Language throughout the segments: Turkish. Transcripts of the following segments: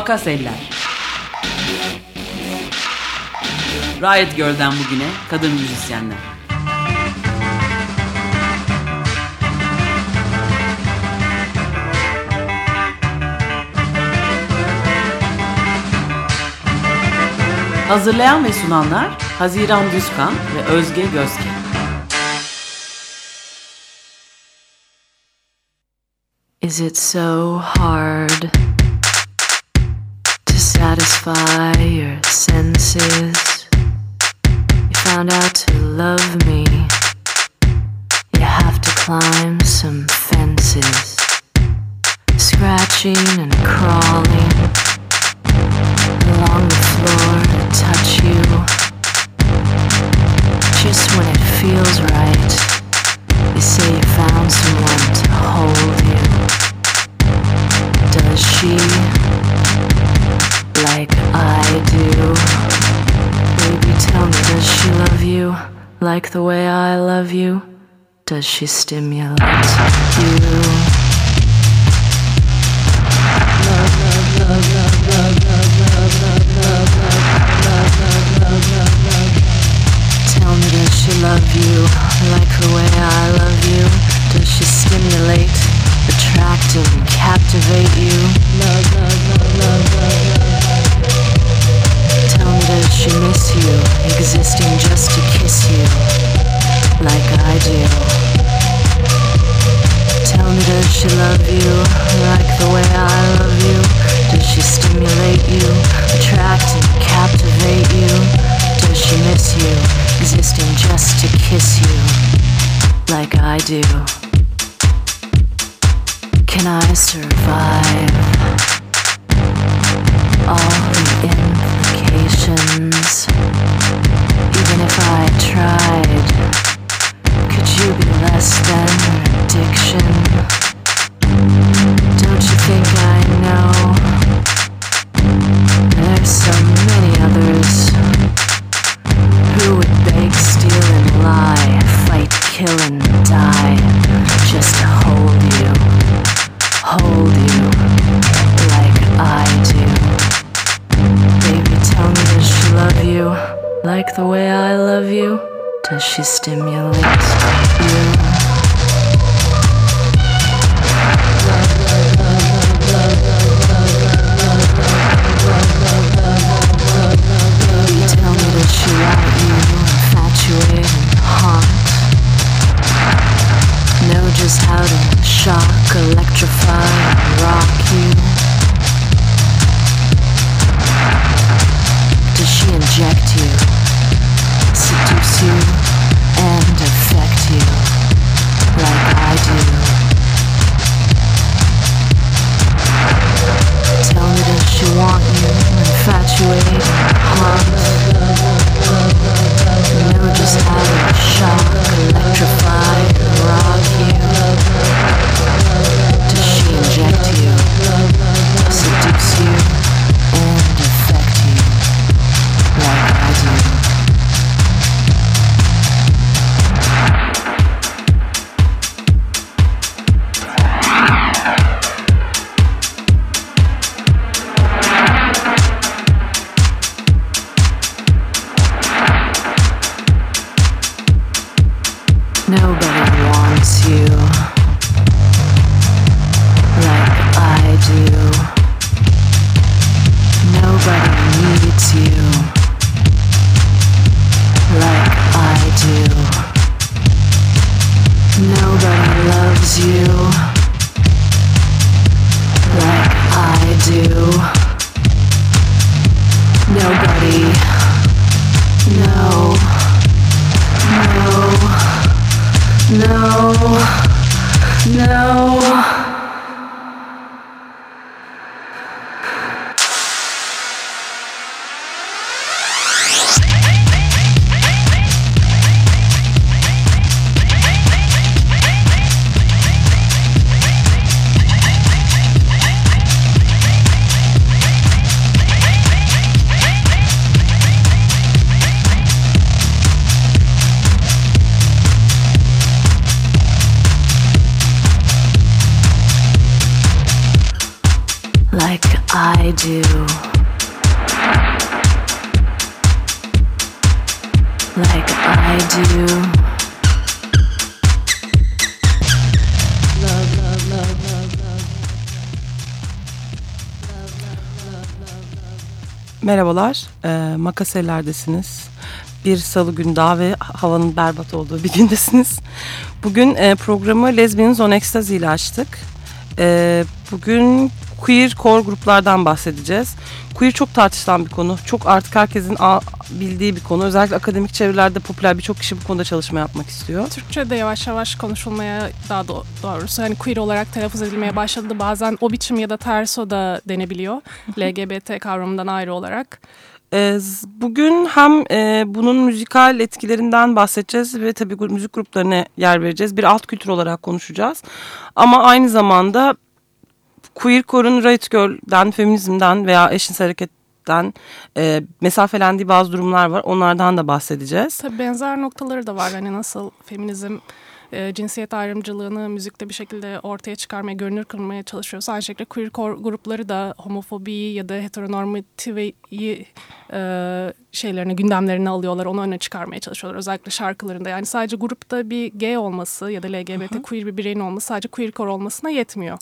Makas Eller Riot Girl'den bugüne kadın müzisyenler. Hazırlayan ve sunanlar Haziran Düzkan ve Özge Gözke. Is it so hard? satisfy your senses. You found out to love me. You have to climb some fences, scratching and crawling. like the way I love you? Does she stimulate you? do. trust in. Merhabalar, e, Makaseller'desiniz. Bir salı günü daha ve havanın berbat olduğu bir gündesiniz. Bugün e, programı Lesbians on Ecstasy ile açtık. E, bugün queer core gruplardan bahsedeceğiz. Queer çok tartışılan bir konu. Çok artık herkesin bildiği bir konu. Özellikle akademik çevrelerde popüler birçok kişi bu konuda çalışma yapmak istiyor. Türkçe de yavaş yavaş konuşulmaya daha do doğrusu hani queer olarak telaffuz edilmeye başladı. Bazen o biçim ya da terso da denebiliyor. LGBT kavramından ayrı olarak. Bugün hem e, bunun müzikal etkilerinden bahsedeceğiz ve tabii müzik gruplarına yer vereceğiz. Bir alt kültür olarak konuşacağız. Ama aynı zamanda queer core'un right girl'den, feminizmden veya eşcinsel hareketten e, mesafelendiği bazı durumlar var. Onlardan da bahsedeceğiz. Tabii benzer noktaları da var. Hani nasıl feminizm e, cinsiyet ayrımcılığını müzikte bir şekilde ortaya çıkarmaya, görünür kılmaya çalışıyorsa aynı şekilde queer core grupları da homofobiyi ya da heteronormativeyi e, şeylerini, gündemlerini alıyorlar. Onu öne çıkarmaya çalışıyorlar. Özellikle şarkılarında. Yani sadece grupta bir gay olması ya da LGBT Hı -hı. queer bir bireyin olması sadece queer core olmasına yetmiyor.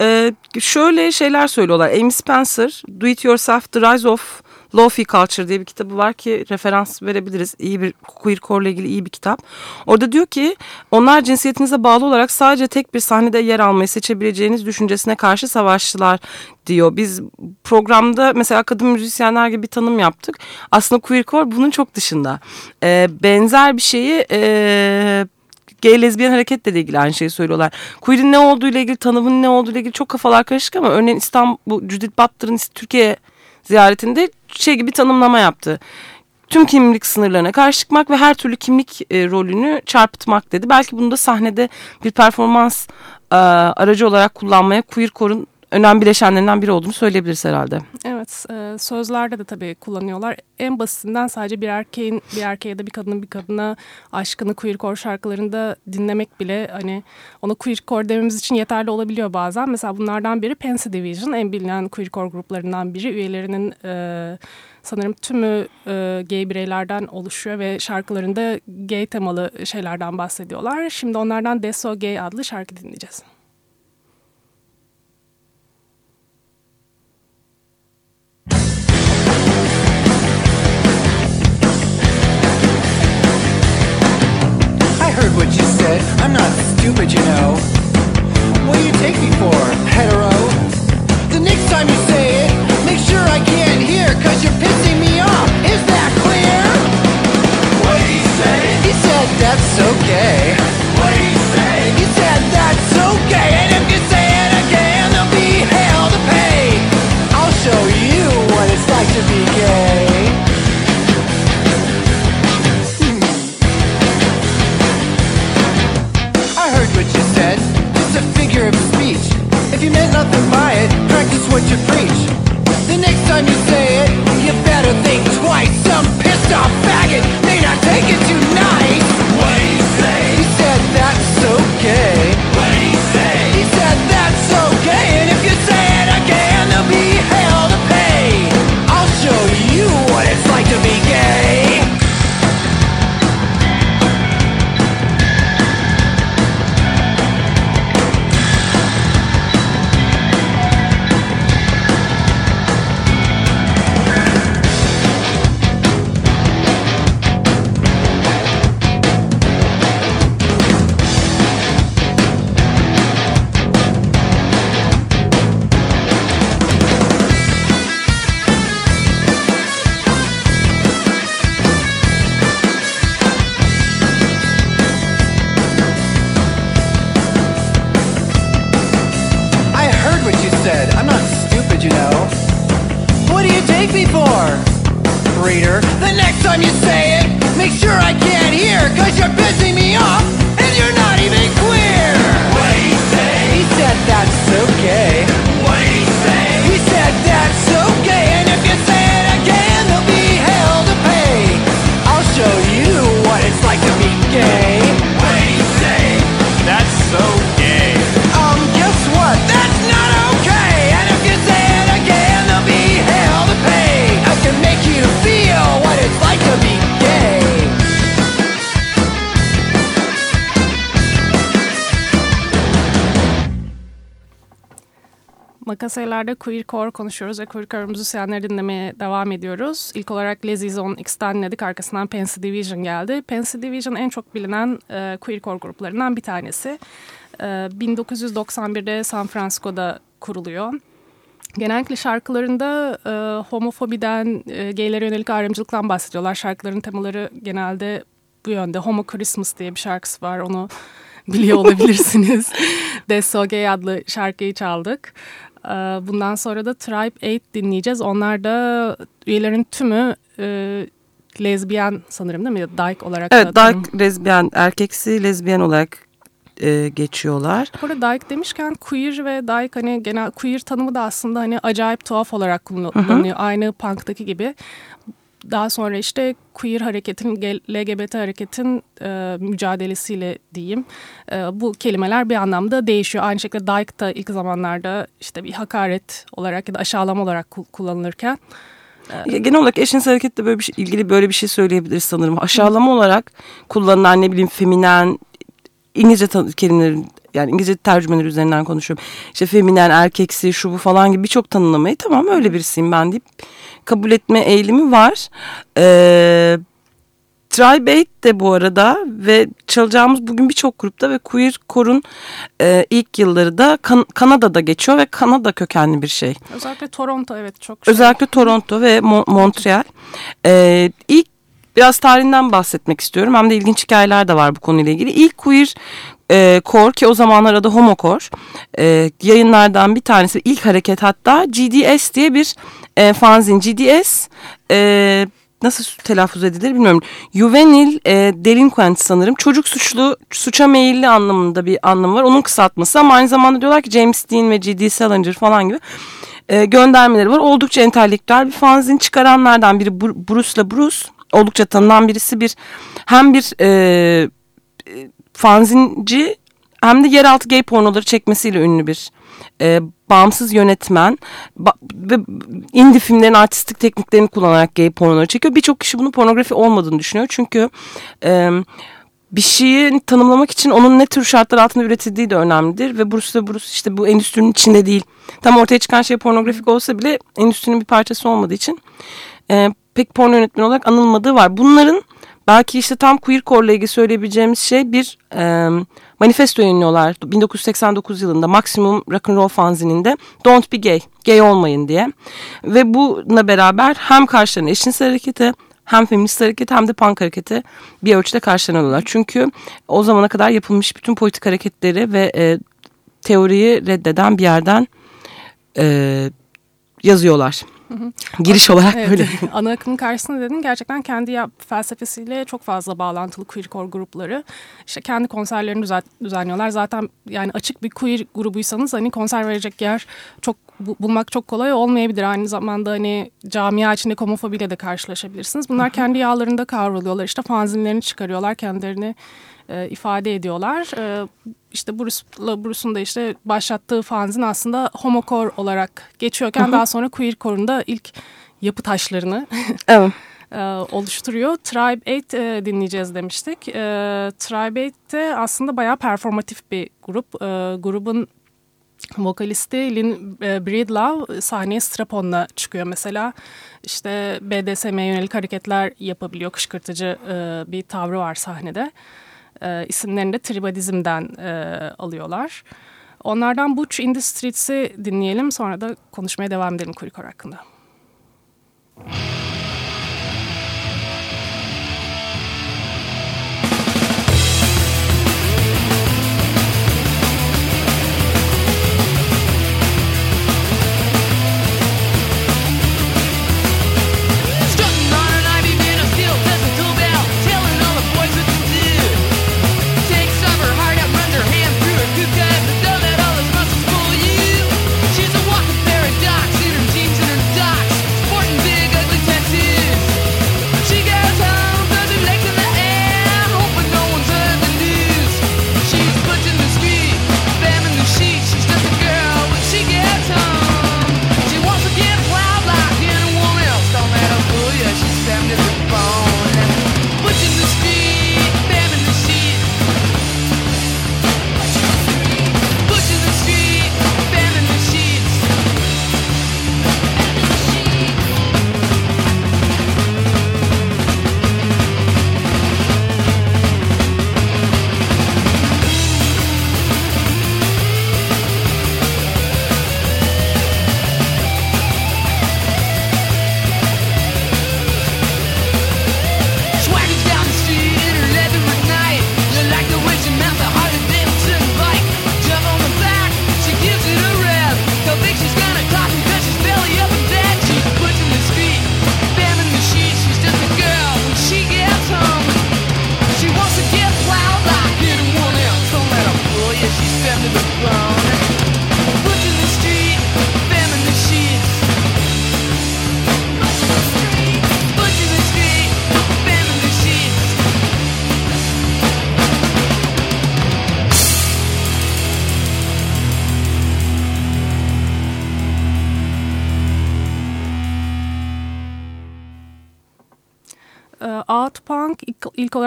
Ee, şöyle şeyler söylüyorlar. Amy Spencer, Do It Yourself, The Rise of Lofi Culture diye bir kitabı var ki referans verebiliriz. İyi bir queer core ile ilgili iyi bir kitap. Orada diyor ki onlar cinsiyetinize bağlı olarak sadece tek bir sahnede yer almayı seçebileceğiniz düşüncesine karşı savaştılar diyor. Biz programda mesela kadın müzisyenler gibi bir tanım yaptık. Aslında queer core bunun çok dışında. Ee, benzer bir şeyi e, gay lezbiyen hareketle ilgili aynı şeyi söylüyorlar. Queer'in ne olduğu ile ilgili tanımın ne olduğu ile ilgili çok kafalar karışık ama örneğin İstanbul Judith Butler'ın Türkiye ziyaretinde şey gibi tanımlama yaptı. Tüm kimlik sınırlarına karşı çıkmak ve her türlü kimlik e, rolünü çarpıtmak dedi. Belki bunu da sahnede bir performans e, aracı olarak kullanmaya queer core'un önemli bileşenlerinden biri olduğunu söyleyebiliriz herhalde. Evet, e, sözlerde de tabii kullanıyorlar. En basitinden sadece bir erkeğin bir erkeğe ya da bir kadının bir kadına aşkını queercore şarkılarında dinlemek bile hani ona queercore dememiz için yeterli olabiliyor bazen. Mesela bunlardan biri Pansy Division, en bilinen queercore gruplarından biri. Üyelerinin e, sanırım tümü e, gay bireylerden oluşuyor ve şarkılarında gay temalı şeylerden bahsediyorlar. Şimdi onlardan Deso Gay adlı şarkı dinleyeceğiz. Heard what you said. I'm not stupid, you know. What do you take me for, hetero? The next time you say it, make sure I can't hear, cause you're pissing me off. Is that clear? What did he say? He said that's okay. What next time you say it, you better think twice. Some pissed off faggot Makaseler'de queercore konuşuyoruz ve queercore müzisyenleri dinlemeye devam ediyoruz. İlk olarak Lazy Zone X'ten dinledik. Arkasından Pansy Division geldi. Pansy Division en çok bilinen e, queercore gruplarından bir tanesi. E, 1991'de San Francisco'da kuruluyor. Genellikle şarkılarında e, homofobiden, e, gaylere yönelik ayrımcılıktan bahsediyorlar. Şarkıların temaları genelde bu yönde. Homo Christmas diye bir şarkısı var. Onu biliyor olabilirsiniz. Gay adlı şarkıyı çaldık. E, bundan sonra da Tribe 8 dinleyeceğiz. Onlar da üyelerin tümü e, lezbiyen sanırım değil mi? Dyke olarak Evet, da dark lezbiyen, erkeksi lezbiyen olarak e, geçiyorlar. Burada dyke demişken queer ve dyke hani genel queer tanımı da aslında hani acayip tuhaf olarak kullanılıyor. Aynı punk'taki gibi. Daha sonra işte queer hareketin, LGBT hareketin e, mücadelesiyle diyeyim. E, bu kelimeler bir anlamda değişiyor. Aynı şekilde dyke da ilk zamanlarda işte bir hakaret olarak ya da aşağılama olarak ku- kullanılırken Ya Genel olarak eşcinsel hareketle böyle bir şey, ilgili böyle bir şey söyleyebiliriz sanırım. Aşağılama olarak kullanılan ne bileyim feminen İngilizce kelimelerin yani İngilizce tercümeleri üzerinden konuşuyorum. İşte feminen, erkeksi, şu bu falan gibi birçok tanımlamayı tamam öyle birisiyim ben deyip kabul etme eğilimi var. Ee, Tribe 8 de bu arada ve çalacağımız bugün birçok grupta ve queer korun e, ilk yılları da kan- Kanada'da geçiyor ve Kanada kökenli bir şey. özellikle Toronto evet çok şey. Özellikle Toronto ve Mo- Montreal. Ee, ilk biraz tarihinden bahsetmek istiyorum. Hem de ilginç hikayeler de var bu konuyla ilgili. İlk queer e, core ki o zamanlar adı homocore e, yayınlardan bir tanesi. ilk hareket hatta GDS diye bir e, fanzin. GDS e, nasıl telaffuz edilir bilmiyorum. Juvenil e, delinquent sanırım. Çocuk suçlu, suça meyilli anlamında bir anlamı var. Onun kısaltması ama aynı zamanda diyorlar ki James Dean ve G.D. Salinger falan gibi e, göndermeleri var. Oldukça entelektüel bir fanzin çıkaranlardan biri Bru- Bruce'la Bruce. Oldukça tanınan birisi bir hem bir e, fanzinci hem de yeraltı gay pornoları çekmesiyle ünlü bir e, bağımsız yönetmen ba- ve indie filmlerin artistik tekniklerini kullanarak gay pornoları çekiyor. Birçok kişi bunun pornografi olmadığını düşünüyor. Çünkü e, bir şeyi tanımlamak için onun ne tür şartlar altında üretildiği de önemlidir. Ve Bruce de Bruce işte bu endüstrinin içinde değil. Tam ortaya çıkan şey pornografik olsa bile endüstrinin bir parçası olmadığı için e, pek porno yönetmeni olarak anılmadığı var. Bunların belki işte tam queer core ile ilgili söyleyebileceğimiz şey bir e, manifesto yayınlıyorlar 1989 yılında Maximum Rock'n'Roll fanzininde Don't be gay, gay olmayın diye. Ve buna beraber hem karşılarına eşcinsel hareketi hem feminist hareket hem de punk hareketi bir ölçüde karşılarına alıyorlar. Çünkü o zamana kadar yapılmış bütün politik hareketleri ve e, teoriyi reddeden bir yerden e, yazıyorlar. Giriş olarak Evet, böyle. ana akımın karşısında dedin gerçekten kendi yap, felsefesiyle çok fazla bağlantılı queercore grupları işte kendi konserlerini düzen, düzenliyorlar. Zaten yani açık bir queer grubuysanız hani konser verecek yer çok bu- bulmak çok kolay olmayabilir. Aynı zamanda hani camia içinde homofobiyle de karşılaşabilirsiniz. Bunlar kendi yağlarında kavruluyorlar. İşte fanzinlerini çıkarıyorlar kendilerini e, ifade ediyorlar. E, işte Bruce'la Bruce'un da işte başlattığı fanzin aslında homocore olarak geçiyorken daha sonra queercore'un da ilk yapı taşlarını Evet. e, oluşturuyor. Tribe 8 e, dinleyeceğiz demiştik. E, Tribe 8 de aslında bayağı performatif bir grup. E, grubun vokalisti Lynn e, Breedlove sahneye straponla çıkıyor mesela. İşte BDSM'ye yönelik hareketler yapabiliyor. Kışkırtıcı e, bir tavrı var sahnede. E, isimlerini de tribalizmden e, alıyorlar. Onlardan Butch in the Streets'i dinleyelim. Sonra da konuşmaya devam edelim Queercore hakkında. Strutting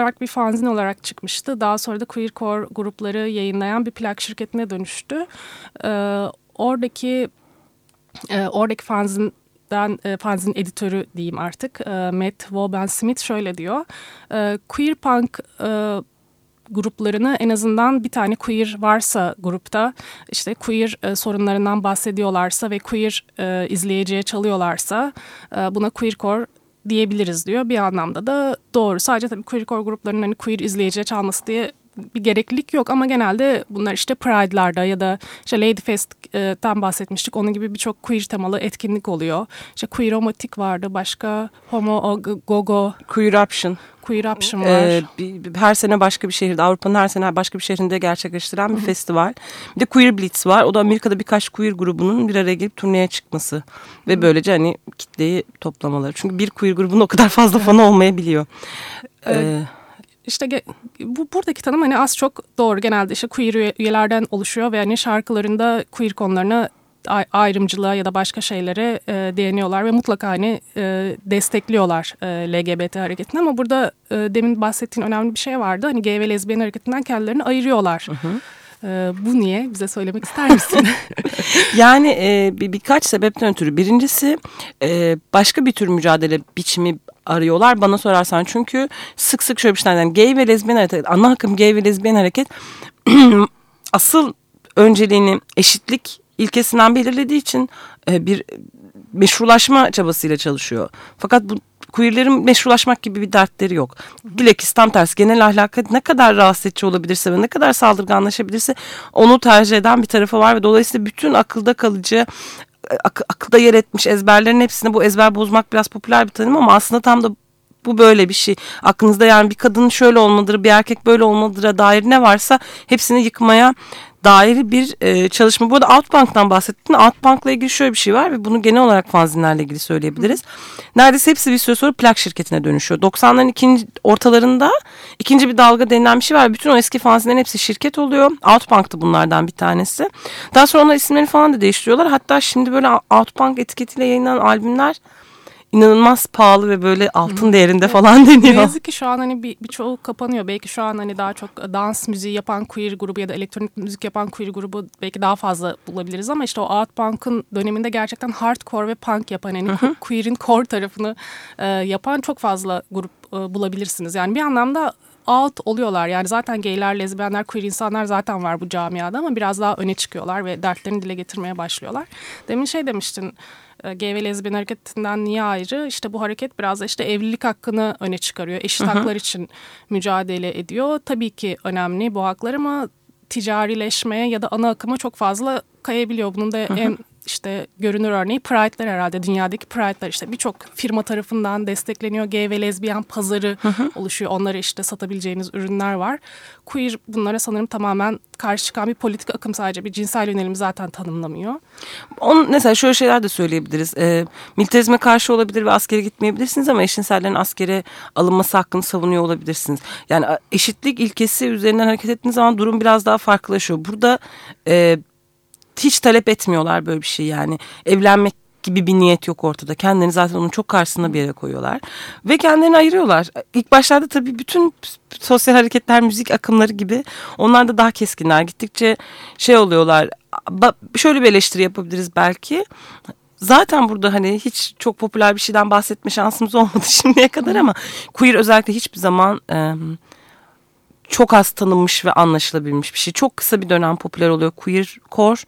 olarak bir fanzin olarak çıkmıştı. Daha sonra da queercore grupları yayınlayan bir plak şirketine dönüştü. Ee, oradaki e, oradaki fanzinden e, fanzin editörü diyeyim artık e, Matt Woban Smith şöyle diyor. E, queer punk e, gruplarını en azından bir tane queer varsa grupta işte queer e, sorunlarından bahsediyorlarsa ve queer e, izleyiciye çalıyorlarsa e, buna queercore diyebiliriz diyor. Bir anlamda da doğru. Sadece tabii queercore gruplarının hani queer izleyiciye çalması diye bir gereklilik yok ama genelde bunlar işte Pride'larda ya da işte Ladyfest'ten bahsetmiştik. Onun gibi birçok queer temalı etkinlik oluyor. İşte Queer Homotik vardı. Başka Homo Gogo, Queer Option. Queer Option var. Ee, bir- bir- her sene başka bir şehirde, Avrupa'nın her sene başka bir şehrinde gerçekleştiren bir festival. Bir de Queer Blitz var. O da Amerika'da birkaç queer grubunun bir araya gelip turneye çıkması. Ve böylece hani kitleyi toplamaları. Çünkü bir queer grubun o kadar fazla fanı olmayabiliyor. Ee, İşte ge- bu buradaki tanım hani az çok doğru. Genelde işte queer üye- üyelerden oluşuyor ve hani şarkılarında queer konularına ayrımcılığa ya da başka şeylere e, değiniyorlar ve mutlaka hani e, destekliyorlar e, LGBT hareketini ama burada e, demin bahsettiğin önemli bir şey vardı. Hani gay ve lezbiyen hareketinden kendilerini ayırıyorlar. E, bu niye? Bize söylemek ister misin? Yani e, bir, birkaç sebepten ötürü. Birincisi e, başka bir tür mücadele biçimi arıyorlar bana sorarsan. Çünkü sık sık şöyle bir şeyler. Yani gay ve lezbiyen hareket, ana akım gay ve lezbiyen hareket asıl önceliğini eşitlik ilkesinden belirlediği için e, bir meşrulaşma çabasıyla çalışıyor. Fakat bu queerlerin meşrulaşmak gibi bir dertleri yok. Bilakis tam tersi genel ahlaka ne kadar rahatsız edici olabilirse ve ne kadar saldırganlaşabilirse onu tercih eden bir tarafı var ve dolayısıyla bütün akılda kalıcı ak- akılda yer etmiş ezberlerin hepsini bu ezber bozmak biraz popüler bir tanım ama aslında tam da bu böyle bir şey. Aklınızda yani bir kadın şöyle olmalıdır, bir erkek böyle olmalıdır'a dair ne varsa hepsini yıkmaya dair bir e, çalışma. Bu arada Outbank'tan bahsettin. Outbank'la ilgili şöyle bir şey var ve bunu genel olarak fanzinlerle ilgili söyleyebiliriz. Neredeyse hepsi bir süre sonra plak şirketine dönüşüyor. 90'ların ikinci ortalarında ikinci bir dalga denilen bir şey var. Bütün o eski fanzinlerin hepsi şirket oluyor. Outbank da bunlardan bir tanesi. Daha sonra onlar isimlerini falan da değiştiriyorlar. Hatta şimdi böyle Outbank etiketiyle yayınlanan albümler inanılmaz pahalı ve böyle altın değerinde falan Ne deniyor. yazık ki şu an hani bir birçoğu kapanıyor. Belki şu an hani daha çok dans müziği yapan queer grubu ya da elektronik müzik yapan queer grubu belki daha fazla bulabiliriz ama işte o Outpunk'ın döneminde gerçekten hardcore ve punk yapan hani queer'in core tarafını e, yapan çok fazla grup e, bulabilirsiniz. Yani bir anlamda out oluyorlar. Yani zaten gayler, lezbiyenler, queer insanlar zaten var bu camiada ama biraz daha öne çıkıyorlar ve dertlerini dile getirmeye başlıyorlar. Demin şey demiştin e, gay ve lezbiyen hareketinden niye ayrı? İşte bu hareket biraz da işte evlilik hakkını öne çıkarıyor. Eşit haklar için mücadele ediyor. Tabii ki önemli bu haklar ama ticarileşmeye ya da ana akıma çok fazla kayabiliyor. Bunun da en işte görünür örneği Pride'ler herhalde. Dünyadaki Pride'ler işte birçok firma tarafından destekleniyor. Gay ve lezbiyen pazarı oluşuyor. Onlara işte satabileceğiniz ürünler var. Queer bunlara sanırım tamamen karşı çıkan bir politik akım sadece. Bir cinsel yönelimi zaten tanımlamıyor. Onun, mesela şöyle şeyler de söyleyebiliriz. E, militarizme karşı olabilir ve askere gitmeyebilirsiniz ama eşcinsellerin askere alınması hakkını savunuyor olabilirsiniz. Yani eşitlik ilkesi üzerinden hareket ettiğiniz zaman durum biraz daha farklılaşıyor. Burada e, hiç talep etmiyorlar böyle bir şey yani. Evlenmek gibi bir niyet yok ortada. Kendilerini zaten onun çok karşısına bir yere koyuyorlar. Ve kendilerini ayırıyorlar. İlk başlarda tabii bütün sosyal hareketler, müzik akımları gibi onlar da daha keskinler. Gittikçe şey oluyorlar. Şöyle bir eleştiri yapabiliriz belki. Zaten burada hani hiç çok popüler bir şeyden bahsetme şansımız olmadı şimdiye kadar ama queer özellikle hiçbir zaman e, çok az tanınmış ve anlaşılabilmiş bir şey. Çok kısa bir dönem popüler oluyor queer core.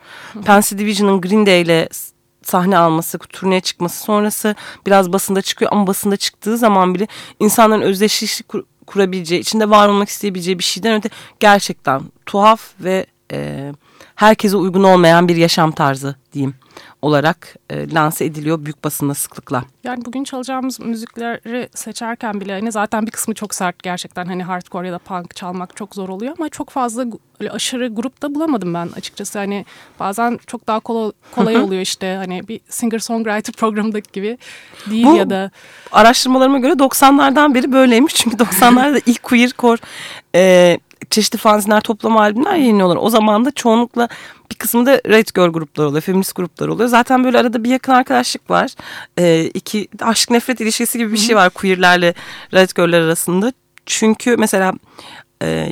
Pansy Division'ın Green Day ile sahne alması, turneye çıkması sonrası biraz basında çıkıyor ama basında çıktığı zaman bile insanların özdeşleşik kur- kurabileceği, içinde var olmak isteyebileceği bir şeyden öte gerçekten tuhaf ve e, herkese uygun olmayan bir yaşam tarzı diyeyim olarak e, lanse ediliyor büyük basında sıklıkla. Yani bugün çalacağımız müzikleri seçerken bile hani zaten bir kısmı çok sert gerçekten hani hardcore ya da punk çalmak çok zor oluyor ama çok fazla öyle aşırı grupta bulamadım ben açıkçası hani bazen çok daha kolay, kolay oluyor işte hani bir singer songwriter programındaki gibi değil Bu- ya da araştırmalarıma göre 90'lardan beri böyleymiş. Çünkü 90'larda ilk queer core e, çeşitli fanzinler toplama albümler yayınlıyorlar. O zaman da çoğunlukla bir kısmı da Red Girl grupları oluyor, feminist gruplar oluyor. Zaten böyle arada bir yakın arkadaşlık var. Ee, iki aşk nefret ilişkisi gibi bir şey var queerlerle Red Girl'ler arasında. Çünkü mesela e,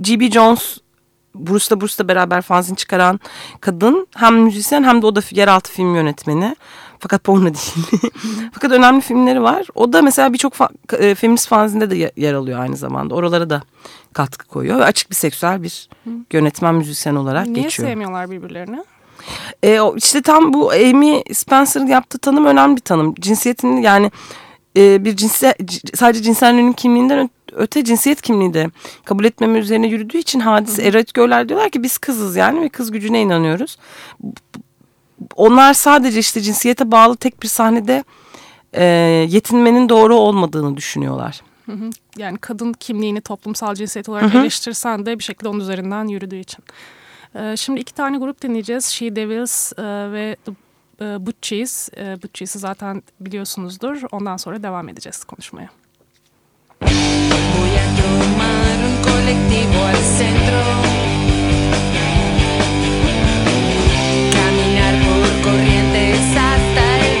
G.B. Jones Bruce'la Bruce'la beraber fanzin çıkaran kadın hem müzisyen hem de o da yeraltı film yönetmeni. Fakat porno değil. Fakat önemli filmleri var. O da mesela birçok fa- e, feminist fanzinde de ye- yer alıyor aynı zamanda. Oralara da katkı koyuyor. Ve açık bir seksüel bir yönetmen müzisyen olarak Niye geçiyor. sevmiyorlar birbirlerini? E, işte tam bu Amy Spencer'ın yaptığı tanım önemli bir tanım. Cinsiyetini yani e, bir cinsi sadece cinsel yönelim kimliğinden öte cinsiyet kimliği de kabul etmeme üzerine yürüdüğü için hadise erotik görler diyorlar ki biz kızız yani ve kız gücüne inanıyoruz. Onlar sadece işte cinsiyete bağlı tek bir sahnede e, yetinmenin doğru olmadığını düşünüyorlar. Hı hı. Yani kadın kimliğini toplumsal cinsiyet olarak eleştirsen de bir şekilde onun üzerinden yürüdüğü için. Ee, şimdi iki tane grup dinleyeceğiz. She Devils e, ve The e, Butchies. E, Butchies'i zaten biliyorsunuzdur. Ondan sonra devam edeceğiz konuşmaya. Voy a tomar un colectivo al centro. está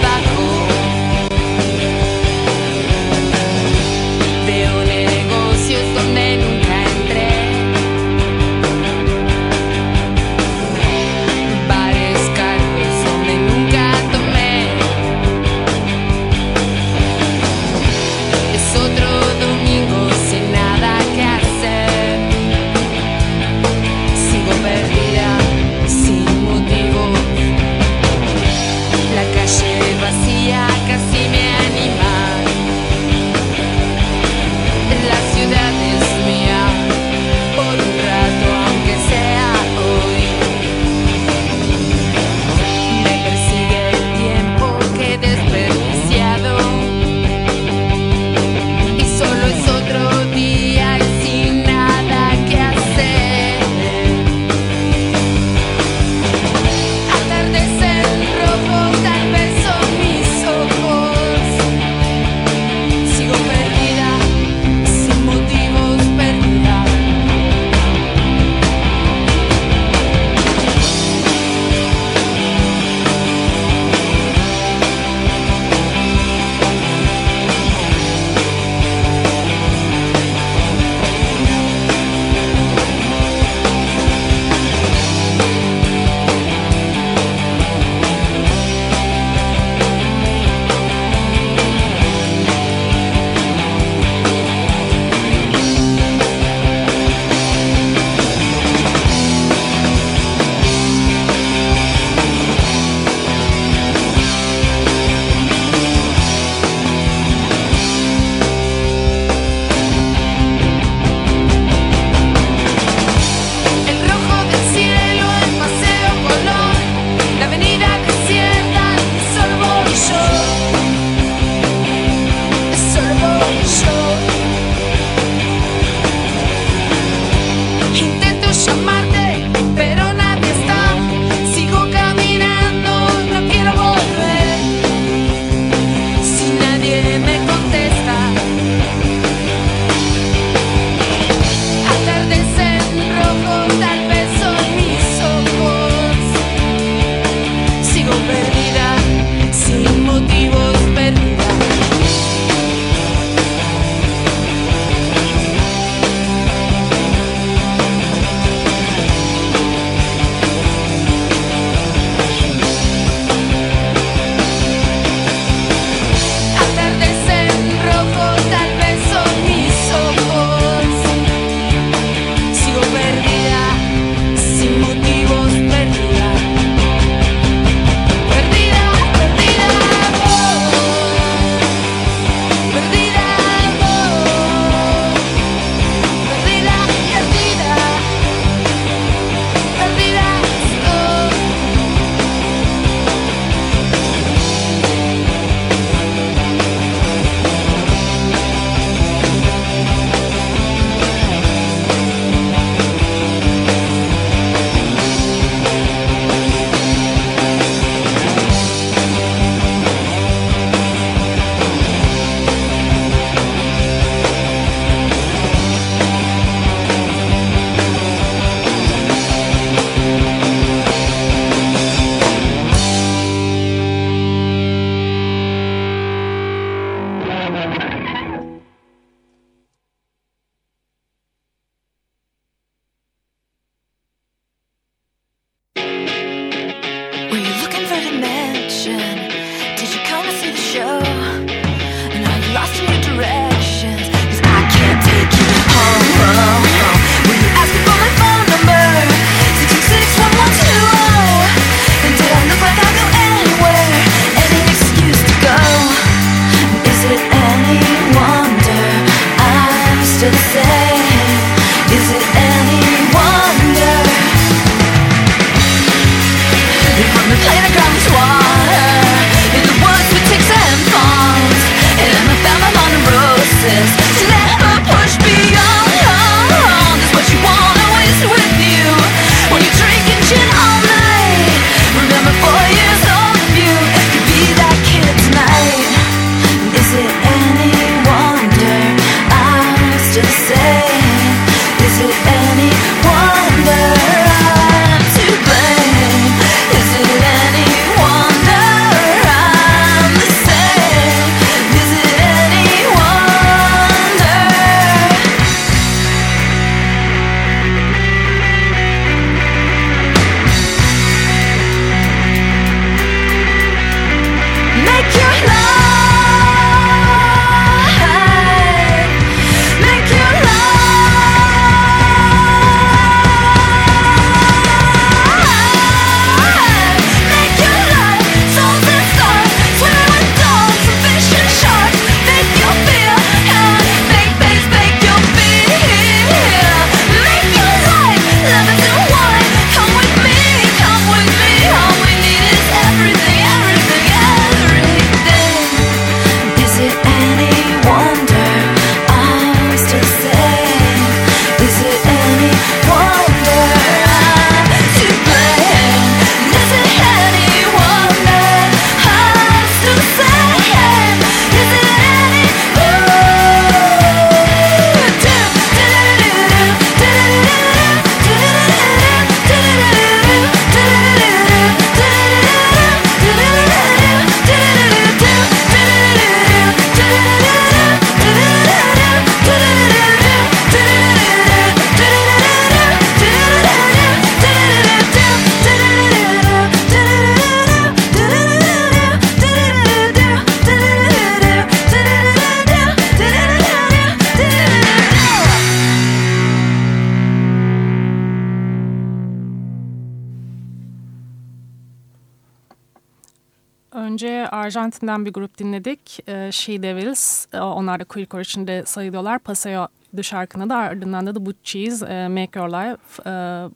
Arjantin'den bir grup dinledik. Ee, She Devils. Ee, Onlar da queercore içinde sayılıyorlar. Paseo The şarkını da ardından da The Butch Cheese, e, Make Your Life.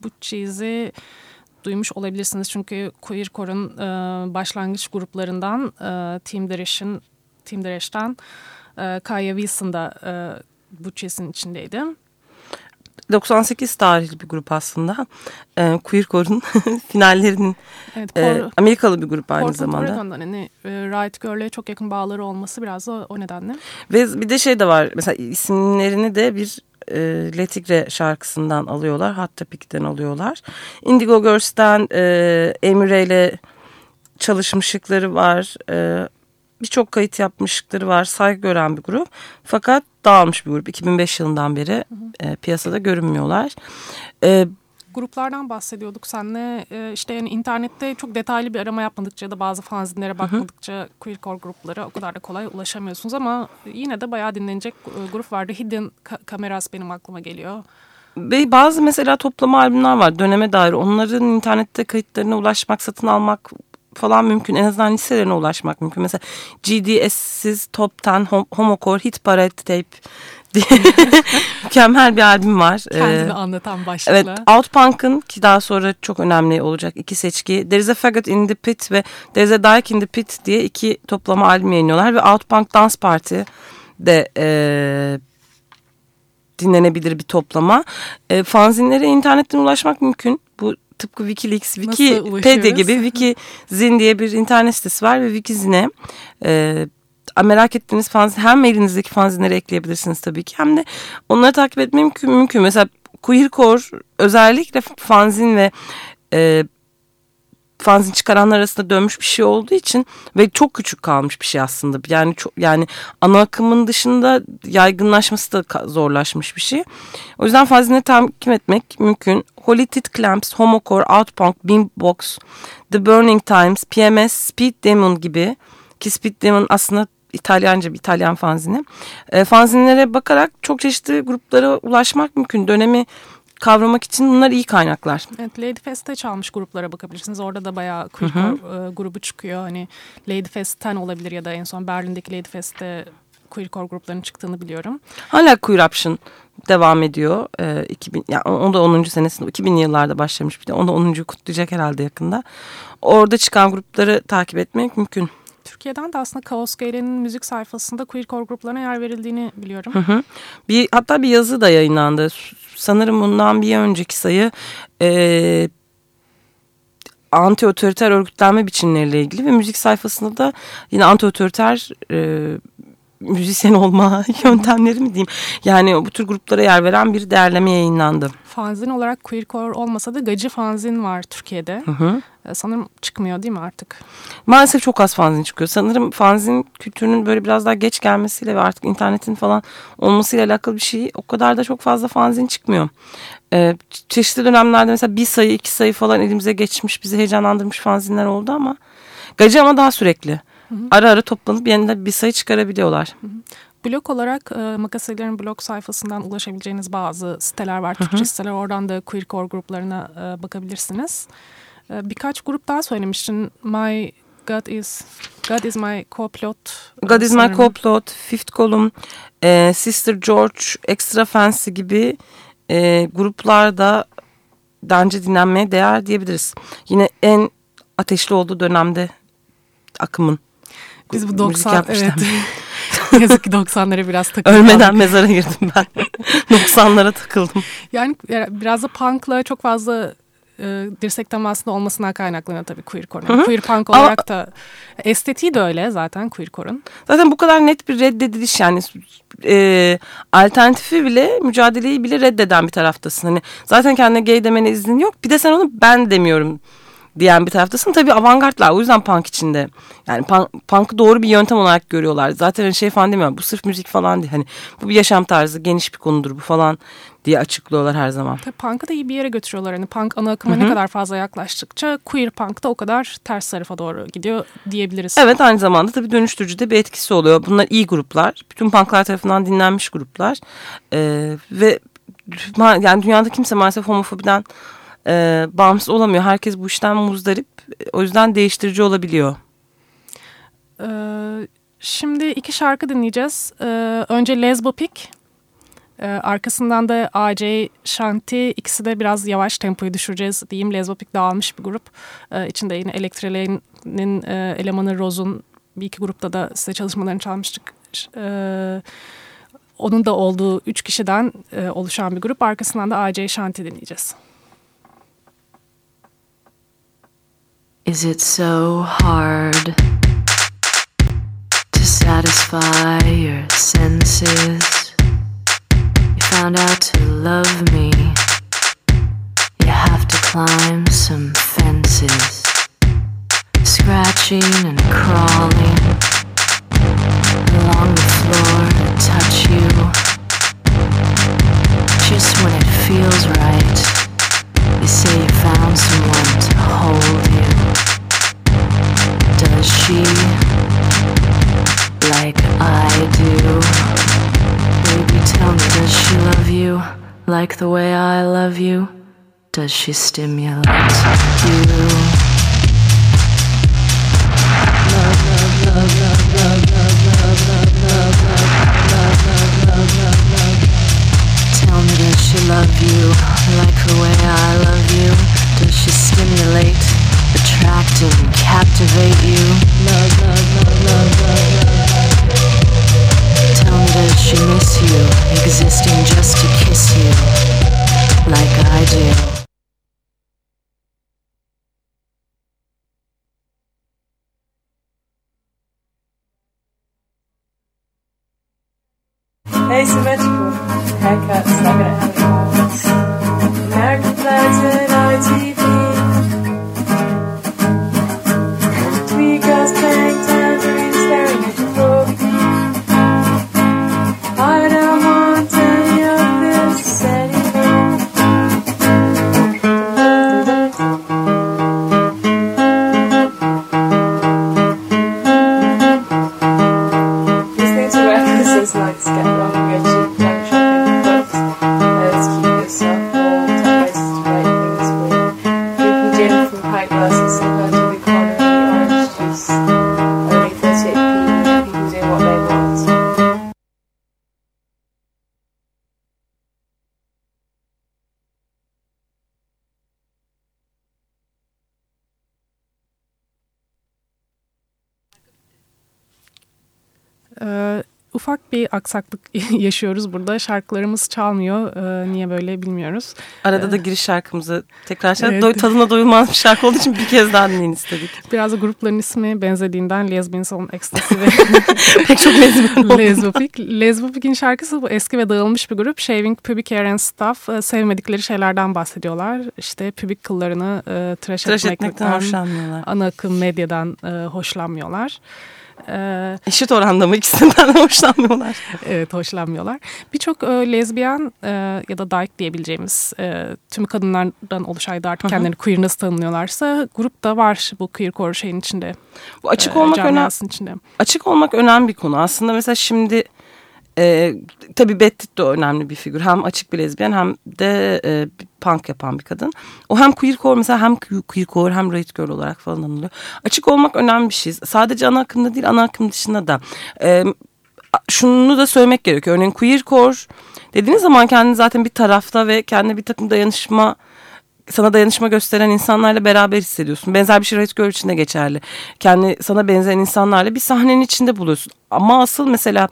Butch Cheese'i duymuş olabilirsiniz. Çünkü queercore'un e, başlangıç gruplarından e, Team Deresh'in Team Deresh'ten e, Kaya Wilson da e, Cheese'in içindeydi. 98 tarihli bir grup aslında. Ee, Queercore'un finallerinin Evet, e, Cor- Amerikalı bir grup aynı Portland, zamanda. Oregon'dan hani e, Riot Girl'e çok yakın bağları olması biraz da o nedenle. Ve bir de şey de var mesela isimlerini de bir e, Letigre şarkısından alıyorlar. Hot Topic'ten alıyorlar. Indigo Girls'ten e, Emre ile çalışmışlıkları var. E, Birçok kayıt yapmışlıkları var. Saygı gören bir grup. Fakat dağılmış bir grup. 2005 yılından beri e, piyasada görünmüyorlar. E, gruplardan bahsediyorduk senle. Ee, işte yani internette çok detaylı bir arama yapmadıkça ya da bazı fanzinlere bakmadıkça queercore grupları o kadar da kolay ulaşamıyorsunuz ama yine de bayağı dinlenecek e, grup vardı. Hidden Cameras benim aklıma geliyor. Ve bazı mesela toplama albümler var döneme dair. Onların internette kayıtlarına ulaşmak, satın almak falan mümkün. En azından listelerine ulaşmak mümkün. Mesela GDS'siz Top 10 Hom- Homocore Hit Parade Tape diye mükemmel bir albüm var. Kendini Ee, anlatan başlıkla. Evet, Outpunk'ın ki daha sonra çok önemli olacak iki seçki. There is a Faggot in the Pit ve There is a Dyke in the Pit diye iki toplama albüm yayınlıyorlar. Ve Outpunk Dance Party de eee, dinlenebilir bir toplama. E, fanzinlere internetten ulaşmak mümkün. Bu tıpkı Wikileaks, Wikipedia gibi Wikizin diye bir internet sitesi var ve Wikizin'e e, merak ettiğiniz fanzin hem elinizdeki fanzinleri ekleyebilirsiniz tabii ki hem de onları takip etmek mümkün. mümkün. Mesela Queercore özellikle fanzin ve e, fanzin çıkaranlar arasında dönmüş bir şey olduğu için ve çok küçük kalmış bir şey aslında. Yani çok yani ana akımın dışında yaygınlaşması da zorlaşmış bir şey. O yüzden fanzini takip etmek mümkün. Holy Tit Clamps, Homocore, Outpunk, Beambox, The Burning Times, PMS, Speed Demon gibi ki Speed Demon aslında İtalyanca bir İtalyan fanzini. E, fanzinlere bakarak çok çeşitli gruplara ulaşmak mümkün. Dönemi kavramak için bunlar iyi kaynaklar. Evet, Ladyfest'te çalmış gruplara bakabilirsiniz. Orada da bayağı queercore e, grubu çıkıyor. Hani Ladyfest'ten olabilir ya da en son Berlin'deki Ladyfest'te queercore gruplarının çıktığını biliyorum. Hala Queer Option devam ediyor. Ee, 2000, yani o da 10. senesinde 2000'li yıllarda başlamış bir de. Onu da 10. kutlayacak herhalde yakında. Orada çıkan grupları takip etmek mümkün. Türkiye'den de aslında Kaos Gayle'nin müzik sayfasında queercore gruplarına yer verildiğini biliyorum. Hı. Bir hatta bir yazı da yayınlandı. Sanırım bundan bir önceki sayı e, anti otoriter örgütlenme biçimleriyle ilgili ve müzik sayfasında da yine anti otoriter e, müzisyen olma yöntemleri mi diyeyim? Yani bu tür gruplara yer veren bir değerleme yayınlandı. Fanzin olarak queercore olmasa da gacı fanzin var Türkiye'de. Hı hı. E, Sanırım çıkmıyor değil mi artık? Maalesef çok az fanzin çıkıyor. Sanırım fanzin kültürünün böyle biraz daha geç gelmesiyle ve artık internetin falan olmasıyla alakalı bir şey o kadar da çok fazla fanzin çıkmıyor. Ee, çeşitli dönemlerde mesela bir sayı iki sayı falan elimize geçmiş bizi heyecanlandırmış fanzinler oldu ama gacı ama daha sürekli. Ara ara toplanıp yeniden bir sayı çıkarabiliyorlar. Blog olarak e, Makaselerin blog sayfasından ulaşabileceğiniz bazı siteler var. Türkçe siteler. Oradan da queercore gruplarına e, bakabilirsiniz. E, birkaç grup daha söylemiştin. My God is God is my co-pilot. e, God is my co-plot, Fifth Column, e, Sister George, Extra Fancy gibi e, gruplarda bence dinlenmeye değer diyebiliriz. Yine en ateşli olduğu dönemde akımın. Biz bu müzik 90 yapmışlar. evet. Yazık ki 90'lara biraz takıldık. Ölmeden mezara girdim ben. 90'lara takıldım. Yani biraz da punk'la çok fazla e, dirsek temasında olmasına kaynaklanıyor tabii queercore'un. Queer punk Ama- olarak da estetiği de öyle zaten queercore'un. Zaten bu kadar net bir reddediliş yani e, alternatifi bile mücadeleyi bile reddeden bir taraftasın. Hani zaten kendine gay demene iznin yok. Bir de sen onu ben demiyorum diyen bir taraftasın. Tabii avantgardlar o yüzden punk içinde. Yani punk, punk'ı doğru bir yöntem olarak görüyorlar. Zaten hani şey falan demiyor. Bu sırf müzik falan değil. Hani bu bir yaşam tarzı geniş bir konudur bu falan diye açıklıyorlar her zaman. Tabii punk'ı da iyi bir yere götürüyorlar. Hani punk ana akıma ne kadar fazla yaklaştıkça queer punk da o kadar ters tarafa doğru gidiyor diyebiliriz. Evet aynı zamanda tabii dönüştürücü de bir etkisi oluyor. Bunlar iyi gruplar. Bütün punklar tarafından dinlenmiş gruplar. Ee, ve yani dünyada kimse maalesef homofobiden e, bağımsız olamıyor. Herkes bu işten muzdarip. O yüzden değiştirici olabiliyor. Ee, şimdi iki şarkı dinleyeceğiz. Ee, önce Lesbopik, ee, arkasından da AC Shanti. İkisi de biraz yavaş tempoyu düşüreceğiz diyeyim. Lesbopik dağılmış bir grup. Ee, içinde yine Electrelane'nin e, elemanı Rose'un bir iki grupta da size çalışmalarını çalmıştık. Ee, onun da olduğu üç kişiden e, oluşan bir grup. Arkasından da AC Shanti dinleyeceğiz. Is it so hard to satisfy your senses? You found out to love me. You have to climb some fences, scratching and crawling like the way I love you? Does she stimulate you? Love, love, Tell me, does she love you like the way I love you? Does she stimulate, attract, and captivate you? Love, love, love, love, love, love. Does she miss you, existing just to kiss you, like I do? Asymmetrical haircuts, I'm gonna have Ee, ufak bir aksaklık yaşıyoruz burada. Şarkılarımız çalmıyor. Ee, niye böyle bilmiyoruz. Arada da giriş şarkımızı tekrar çaldık. Evet. Doy, tadına doyulmaz bir şarkı olduğu için bir kez daha dinleyin istedik. Biraz da grupların ismi benzediğinden Lesbians on Ecstasy ve Pek çok lezbiyen oldu. Lesbopik. Lesbopik'in şarkısı bu eski ve dağılmış bir grup. Shaving Pubic Hair and Stuff. Ee, sevmedikleri şeylerden bahsediyorlar. İşte pübik kıllarını e, tıraş, Tıraş etmekten etmekten, hoşlanmıyorlar. ana akım medyadan e, hoşlanmıyorlar. Ee, Eşit oranda mı ikisinden de hoşlanmıyorlar? Evet hoşlanmıyorlar. Birçok e, lezbiyen e, ya da dyke diyebileceğimiz e, tüm kadınlardan oluşan da artık kendilerini queer nasıl tanımlıyorlarsa grup da var bu queercore şeyin içinde. Bu açık e, olmak önemli. açık olmak önemli bir konu. Aslında mesela şimdi e, tabii Betty de önemli bir figür. Hem açık bir lezbiyen hem de e, punk yapan bir kadın. O hem queercore mesela hem queercore hem right girl olarak falan anılıyor. Açık olmak önemli bir şey. Sadece ana akımda değil ana akım dışında da. E, şunu da söylemek gerekiyor. Örneğin queercore dediğiniz zaman kendini zaten bir tarafta ve kendi bir takım dayanışma sana dayanışma gösteren insanlarla beraber hissediyorsun. Benzer bir şey Right Girl için de geçerli. Kendi sana benzeyen insanlarla bir sahnenin içinde buluyorsun. Ama asıl mesela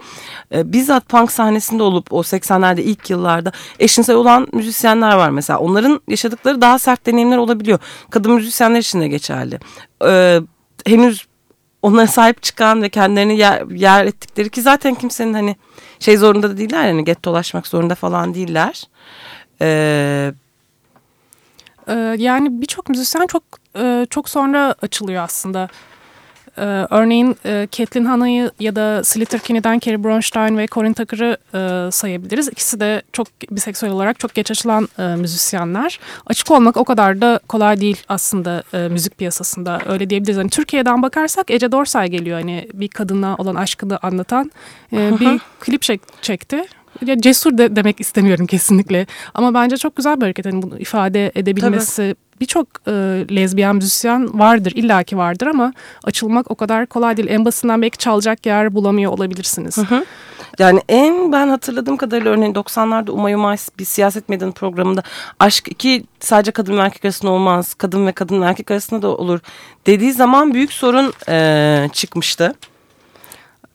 e, bizzat punk sahnesinde olup o 80'lerde ilk yıllarda eşcinsel olan müzisyenler var mesela. Onların yaşadıkları daha sert deneyimler olabiliyor. Kadın müzisyenler için de geçerli. E, henüz onlara sahip çıkan ve kendilerini yer, yer ettikleri ki zaten kimsenin hani şey zorunda da değiller yani get dolaşmak zorunda falan değiller. Eee Ee, yani birçok müzisyen çok e, çok sonra açılıyor aslında. Ee, örneğin e, Caitlin Hana'yı ya da Slater Kinney'den Carrie Bronstein ve Corinne Tucker'ı e, sayabiliriz. İkisi de çok biseksüel olarak çok geç açılan e, müzisyenler. Açık olmak o kadar da kolay değil aslında e, müzik piyasasında. Öyle diyebiliriz. Hani Türkiye'den bakarsak Ece Dorsay geliyor. Hani bir kadına olan aşkını anlatan e, bir klip çek- çekti. Ya cesur de demek istemiyorum kesinlikle. Ama bence çok güzel bir hareket. Hani bunu ifade edebilmesi. Birçok e, lezbiyen müzisyen vardır, illaki vardır ama açılmak o kadar kolay değil. En basitinden belki çalacak yer bulamıyor olabilirsiniz. Yani en ben hatırladığım kadarıyla örneğin 90'larda Umay Umay bir siyaset medyanın programında aşk iki sadece kadın ve erkek arasında olmaz. Kadın ve kadın ve erkek arasında da olur dediği zaman büyük sorun e, çıkmıştı.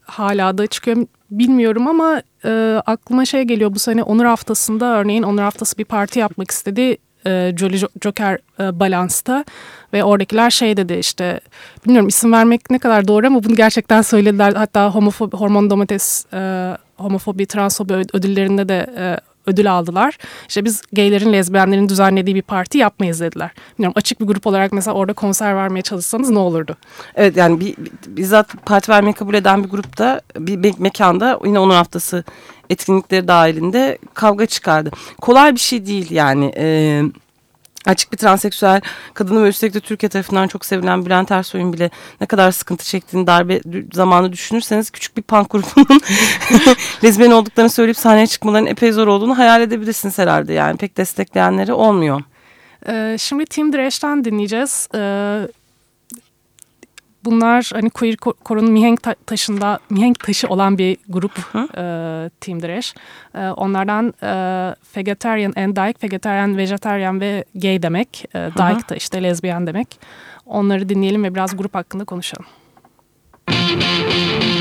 hala da çıkıyor bilmiyorum ama e, aklıma şey geliyor bu sene Onur Haftası'nda örneğin Onur Haftası bir parti yapmak istedi. E, Jolly Jo- Joker e, Balance'ta ve oradakiler şey dedi işte bilmiyorum isim vermek ne kadar doğru ama bunu gerçekten söylediler. Hatta homofobi, hormon domates e, homofobi, transfobi ödüllerinde de e, ödül aldılar. İşte biz gaylerin, lezbiyenlerin düzenlediği bir parti yapmayız dediler. Bilmiyorum açık bir grup olarak mesela orada konser vermeye çalışsanız ne olurdu? Evet yani bir, bizzat parti vermeyi kabul eden bir grupta bir me- mekanda yine Onur Haftası etkinlikleri dahilinde kavga çıkardı. Kolay bir şey değil yani. E, açık bir transseksüel kadını ve üstelik de Türkiye tarafından çok sevilen Bülent Ersoy'un bile ne kadar sıkıntı çektiğini darbe zamanı düşünürseniz küçük bir punk grubunun lezbiyen olduklarını söyleyip sahneye çıkmalarının epey zor olduğunu hayal edebilirsiniz herhalde. Yani pek destekleyenleri olmuyor. Ee, şimdi Team Thrash'ten dinleyeceğiz. Ee, bunlar hani queer ko- korunun mihenk ta- taşında mihenk taşı olan bir grup e, Team Thrash. Ee, onlardan e, vegetarian and dyke, vegetarian, vegetarian ve gay demek. E, dyke da işte lezbiyen demek. Onları dinleyelim ve biraz grup hakkında konuşalım. Hey,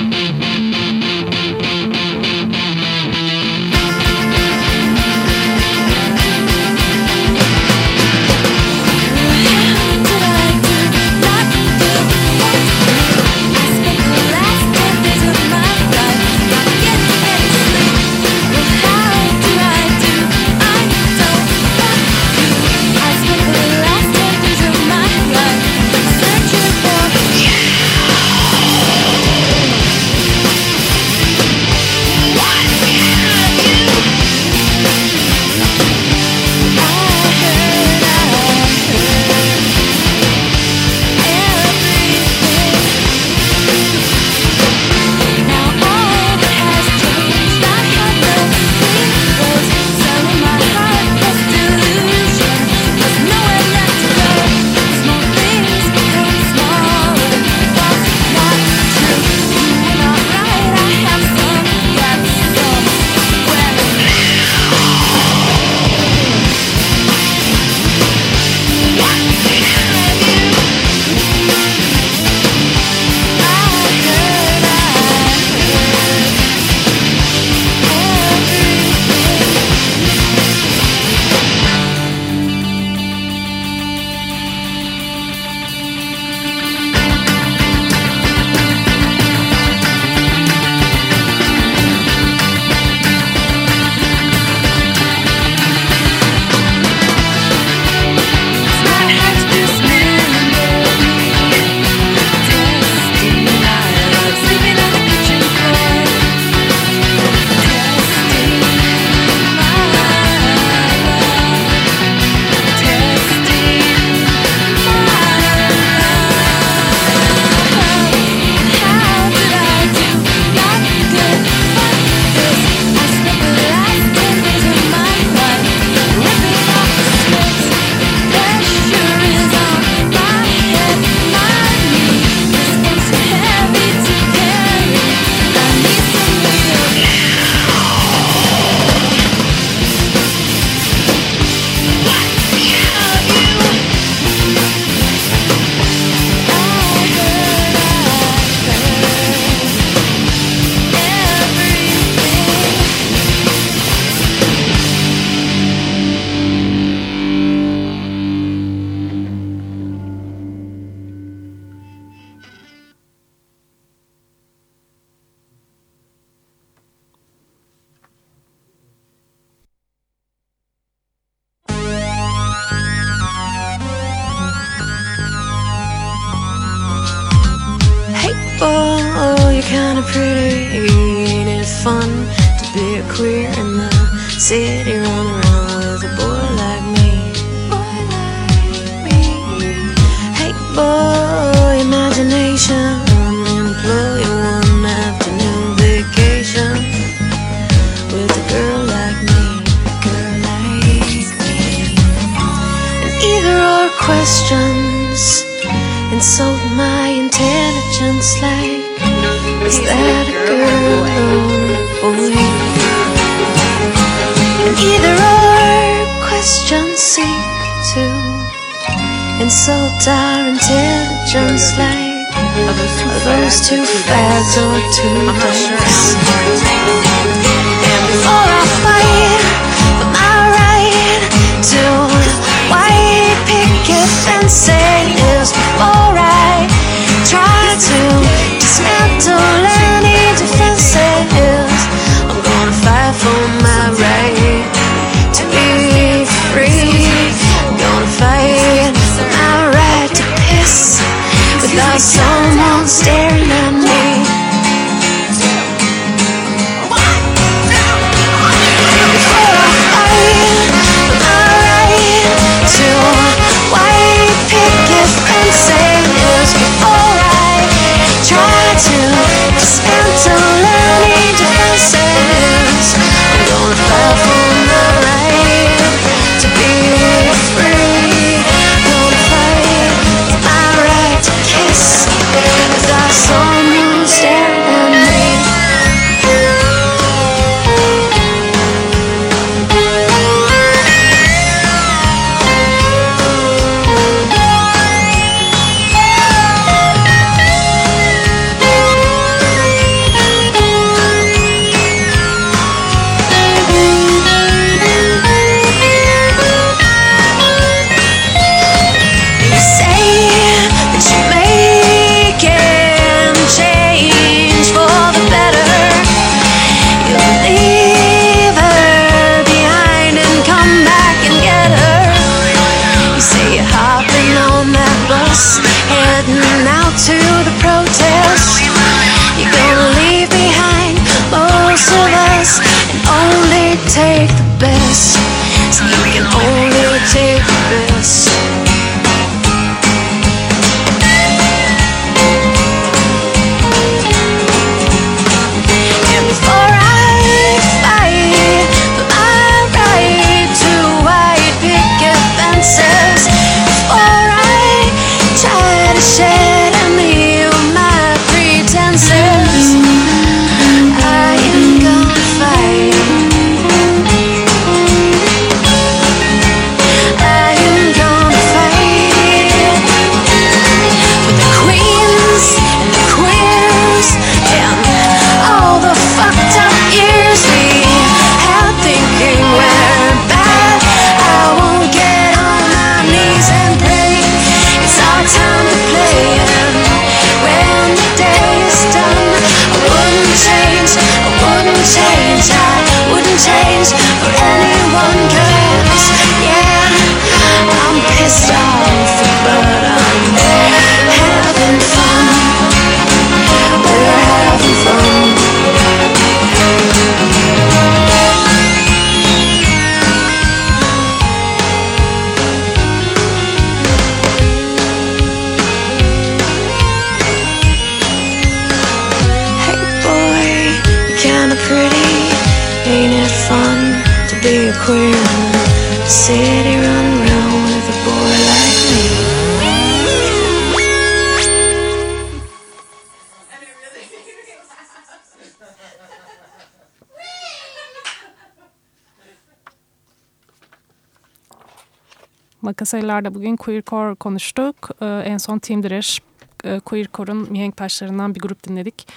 Makasaylar'da bugün queercore konuştuk. Ee, en son Team Dresch, e, queercore'un mihenk taşlarından bir grup dinledik.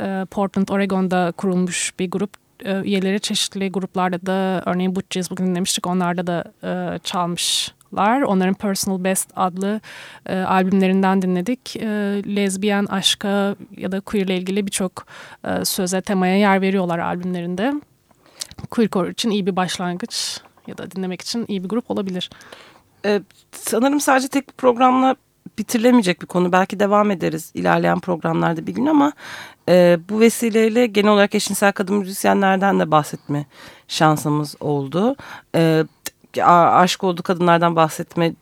Ee, Portland, Oregon'da kurulmuş bir grup. Ee, üyeleri çeşitli gruplarda da örneğin Butches bugün dinlemiştik. Onlarda da e, çalmışlar. Onların Personal Best adlı e, albümlerinden dinledik. E, lezbiyen aşka ya da queer ile ilgili birçok e, söze, temaya yer veriyorlar albümlerinde. Queercore için iyi bir başlangıç ya da dinlemek için iyi bir grup olabilir. Ee, sanırım sadece tek bir programla bitirilemeyecek bir konu. Belki devam ederiz ilerleyen programlarda bir gün ama e, bu vesileyle genel olarak eşcinsel kadın müzisyenlerden de bahsetme şansımız oldu. E, aşık olduğu kadınlardan bahsetme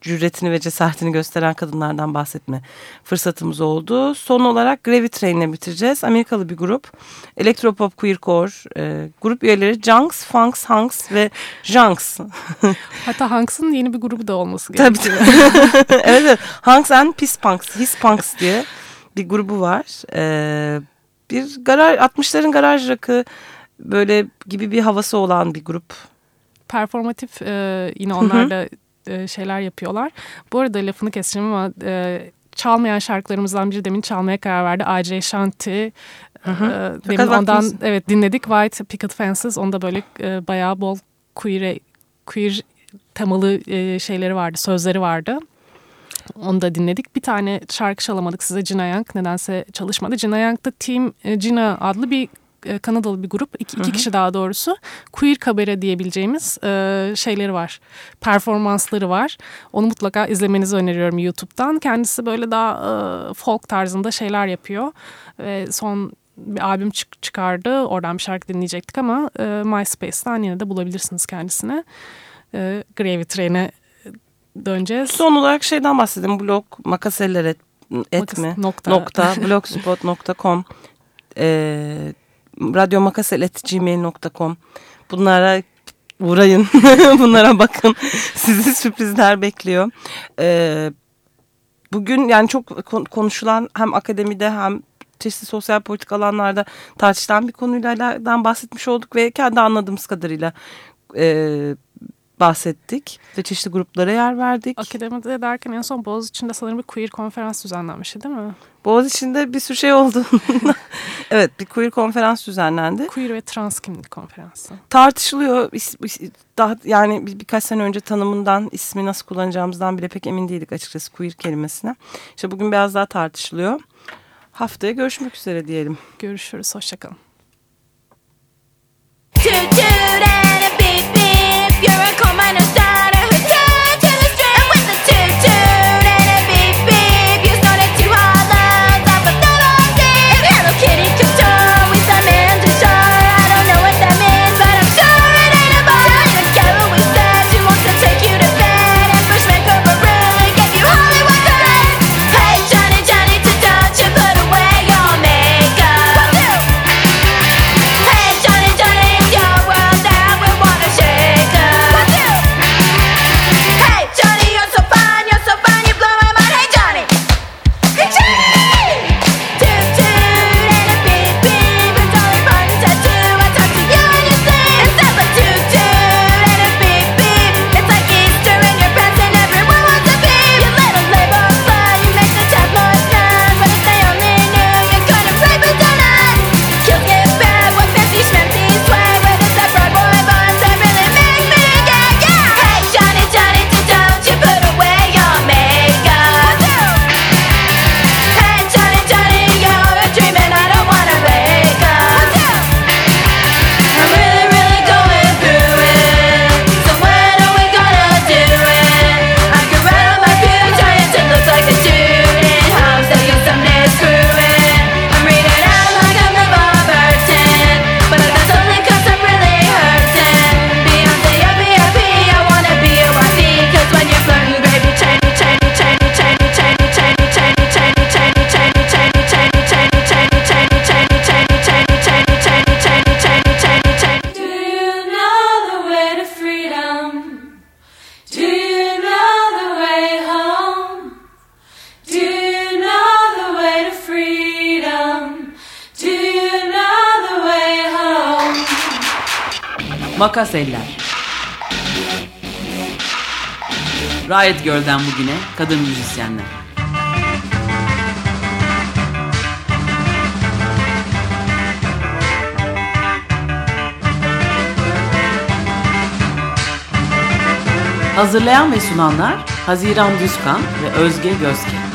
cüretini ve cesaretini gösteren kadınlardan bahsetme fırsatımız oldu. Son olarak Gravy Train'le bitireceğiz. Amerikalı bir grup. Electropop queercore. E, grup üyeleri Junks, Funks, Hunks ve Junks. Hatta Hanks'ın yeni bir grubu da olması Tabii gerekiyor. evet, evet. Hunks and Piss Punks, His Punks diye bir grubu var. Ee, bir garaj 60'ların garaj rock'ı böyle gibi bir havası olan bir grup. performatif e, yine onlar da e, şeyler yapıyorlar. Bu arada lafını keseceğim ama e, çalmayan şarkılarımızdan biri demin çalmaya karar verdi. AJ Shanti. E, demin Fakat ondan vaktimiz- evet dinledik White Picket Fences. Onda böyle e, bayağı bol queer, queer temalı e, şeyleri vardı, sözleri vardı. Onu da dinledik. Bir tane şarkı çalamadık size Gina Young. Nedense çalışmadı. Gina Young da Team e, Gina adlı bir e, Kanadalı bir grup. İki, iki kişi daha doğrusu. Queer kabare diyebileceğimiz e, şeyleri var. Performansları var. Onu mutlaka izlemenizi öneriyorum YouTube'dan. Kendisi böyle daha e, folk tarzında şeyler yapıyor. Ve son bir albüm çık- çıkardı. Oradan bir şarkı dinleyecektik ama e, MySpace'ten yine de bulabilirsiniz kendisine. E, Gravy Train'e döneceğiz. Son olarak şeyden bahsedeyim. Blog makaseller et, et Makas- mi? nokta. Nokta. blogspot.com e, radyomakasel.gmail.com Bunlara uğrayın. Bunlara bakın. Sizi sürprizler bekliyor. E, bugün yani çok kon- konuşulan hem akademide hem çeşitli sosyal politik alanlarda tartışılan bir konuyla bahsetmiş olduk ve kendi anladığımız kadarıyla e, bahsettik ve çeşitli gruplara yer verdik. Akademide derken en son Boğaziçi'nde sanırım bir queer konferans düzenlenmişti değil mi? Boğaziçi'nde bir sürü şey oldu. evet bir queer konferans düzenlendi. Queer ve trans kimlik konferansı. Tartışılıyor. Daha, yani bir, birkaç sene önce tanımından ismi nasıl kullanacağımızdan bile pek emin değildik açıkçası queer kelimesine. İşte bugün biraz daha tartışılıyor. Haftaya görüşmek üzere diyelim. Görüşürüz, hoşçakalın. Toot You're a coal Makas Eller Riot Girl'den bugüne kadın müzisyenler. Hazırlayan ve sunanlar Haziran Düzkan ve Özge Gözke.